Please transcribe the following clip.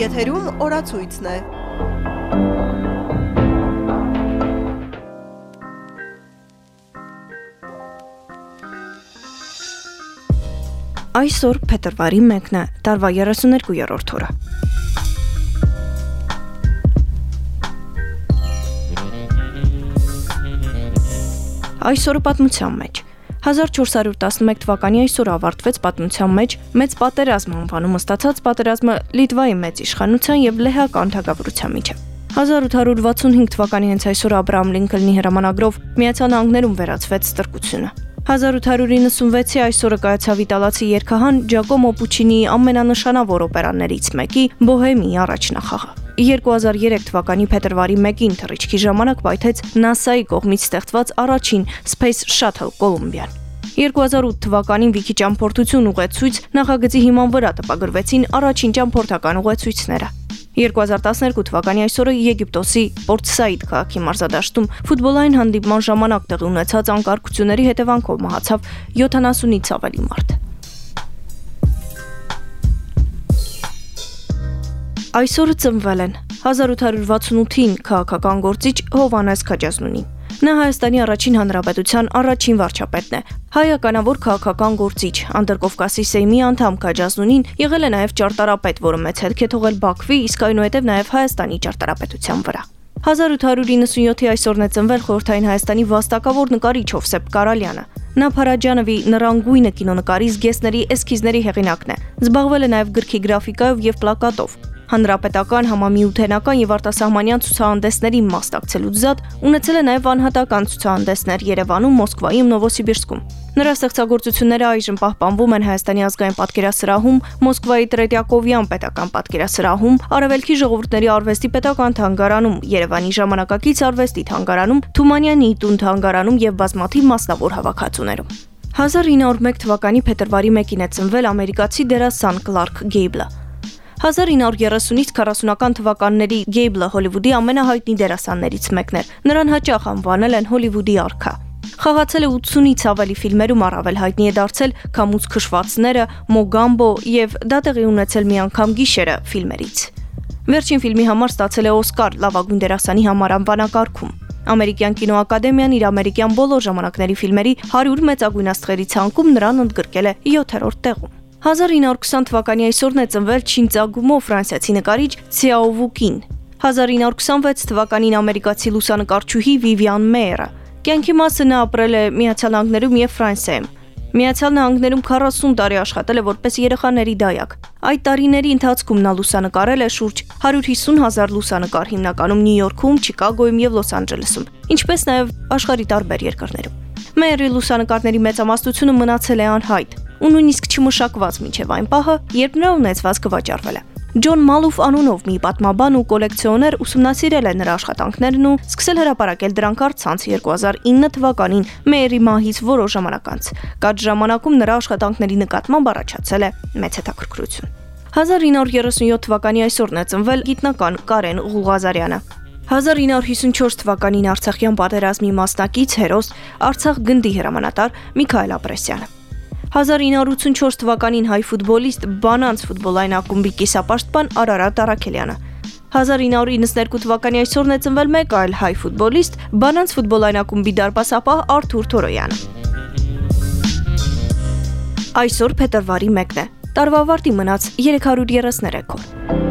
Եթերում օրացույցն է։ Այսօր փետրվարի 1-ն է, տարվա 32-րդ օրը։ Այսօրը պատմության մեջ 1411 թվականի այսօր ավարտվեց պատմության մեջ մեծ պատերազմ անվանումը ստացած պատերազմը Լիտվայի մեծ իշխանության եւ լեհական թագավորության միջև։ 1865 թվականի հենց այսօր Աբրահամ Լինքոլնի հրամանագրով Միացյալ Նահանգներում վերացվեց ստրկությունը։ 1896-ի այսօրը կայացավ իտալացի երգահան Ջակոմո Պուչինիի ամենանշանավոր օպերաներից մեկի Բոհեմի առաջնախաղը։ 2003 թվականի փետրվարի 1-ին թռիչքի ժամանակ պայթեց NASA-ի կողմից ստեղծված առաջին Space Shuttle Columbia-ն։ 2008 թվականին Վիքի ճամփորդություն ուղեցույց նախագծի հիման վրա տպագրվեցին առաջին ճամփորդական ուղեցույցները։ 2012 թվականի այսօրը Եգիպտոսի Պորտ Սաիդ քաղաքի մարզադաշտում ֆուտբոլային հանդիպման ժամանակ տեղի ունեցած անկարգությունների հետևանքով մահացավ 70-ից ավելի մարդ։ Այսօրը ծնվել են 1868-ին քաղաքական գործիչ Հովանես Քաջազնունին։ Նա Հայաստանի առաջին հանրապետության առաջին վարչապետն է։ Հայականավոր քաղաքական գործիչ, Անդրկովկասի Սեյմի անդամ Քաջազնունին եղել է նաև ճարտարապետ, որը մեծ հետք է թողել Բաքվի, իսկ այնուհետև նաև Հայաստանի ճարտարապետության վրա։ 1897-ի այսօրն է ծնվել խորհրդային Հայաստանի վաստակավոր նկարիչ Հովսեփ Կարալյանը։ Նա Փարաջանովի նռանգույնը կինոնկարի զգեստների էսքիզների հեղինակն է։ Զբաղվել է նաև գրքի գրաֆիկայով եւ պլակատով հանրապետական համամիութենական եւ արտասահմանյան ցուցահանդեսների մասնակցելուց զատ ունեցել է նաեւ անհատական ցուցահանդեսներ Երևանում, Մոսկվայում, Նովոսիբիրսկում։ Նրա ստեղծագործությունները այժմ պահպանվում են Հայաստանի ազգային պատկերասրահում, Մոսկվայի Տրետյակովյան պետական պատկերասրահում, Արևելքի ժողովուրդների արվեստի պետական թանգարանում, Երևանի ժամանակակից արվեստի թանգարանում, Թումանյանի տուն թանգարանում եւ բազմաթիվ մասնավոր հավաքածուներում։ 1901 թվականի փետրվարի 1-ին է ծնվել ամերիկացի դերասան Կլարկ Գեյբլը։ 1930-ից 40-ական թվականների Գեյբլը Հոլիվուդի ամենահայտնի դերասաններից մեկն էր։ Նրան հաճախ անվանել են Հոլիվուդի արքա։ Խաղացել է 80-ից ավելի ֆիլմերում առավել հայտնի է դարձել Կամուց քշվածները, Մոգամբո եւ դա տեղի ունեցել մի անգամ գիշերը ֆիլմերից։ Վերջին ֆիլմի համար ստացել է Օսկար լավագույն դերասանի համար անվանակարգում։ Ամերիկյան կինոակադեմիան իր ամերիկյան բոլոր ժամանակների ֆիլմերի 100 մեծագույն աստղերի ցանկում նրան ընդգրկել է 7-րդ տեղում։ 1920 թվականի այսօրն է ծնվել Չինծագումո ֆրանսիացի նկարիչ Ցիաովուկին։ 1926 թվականին ամերիկացի լուսանկարչուհի Վիվիան Մեյերը։ Կյանքի մասը նա ապրել է Միացյալ Նահանգներում եւ Ֆրանսիայում։ Միացյալ Նահանգներում 40 տարի աշխատել է որպես երեխաների դայակ։ Այդ տարիների ընթացքում նա լուսանկարել է շուրջ 150 հազար լուսանկար հիմնականում Նյու Յորքում, Չիկագոյում եւ Լոս Անջելեսում, ինչպես նաեւ աշխարհի տարբեր երկրներում։ Մերի լուսանկարների մեծամասնությունը մնացել է անհայտ ու նույնիսկ չմշակված մինչև այն պահը, երբ նրա ունեցվածքը վաճառվել է։ Ջոն Մալուֆ անունով մի պատմաբան ու կոլեկցիոներ ուսումնասիրել է նրա աշխատանքներն ու սկսել հրապարակել դրանք առցանց 2009 թվականին Մերի մահից որոշ ժամանակ անց։ Կատ ժամանակում նրա աշխատանքների նկատմամբ առաջացել է մեծ հետաքրքրություն։ 1937 թվականի այսօրն է ծնվել գիտնական Կարեն Ղուղազարյանը։ 1954 թվականին Արցախյան պատերազմի մասնակից հերոս Արցախ գնդի հրամանատար Միքայել Ապրեսյանը։ 1984 թվականին հայ ֆուտբոլիստ Բանանց ֆուտբոլային ակումբի կիսապաշտպան Արարատ Արաքելյանը։ 1992 թվականի այսօրն է ծնվել մեկ այլ հայ ֆուտբոլիստ Բանանց ֆուտբոլային ակումբի դարպասապահ Արթուր Թորոյանը։ Այսօր փետրվարի 1-ն է։ Տարվա ավարտի մնաց 333 օր։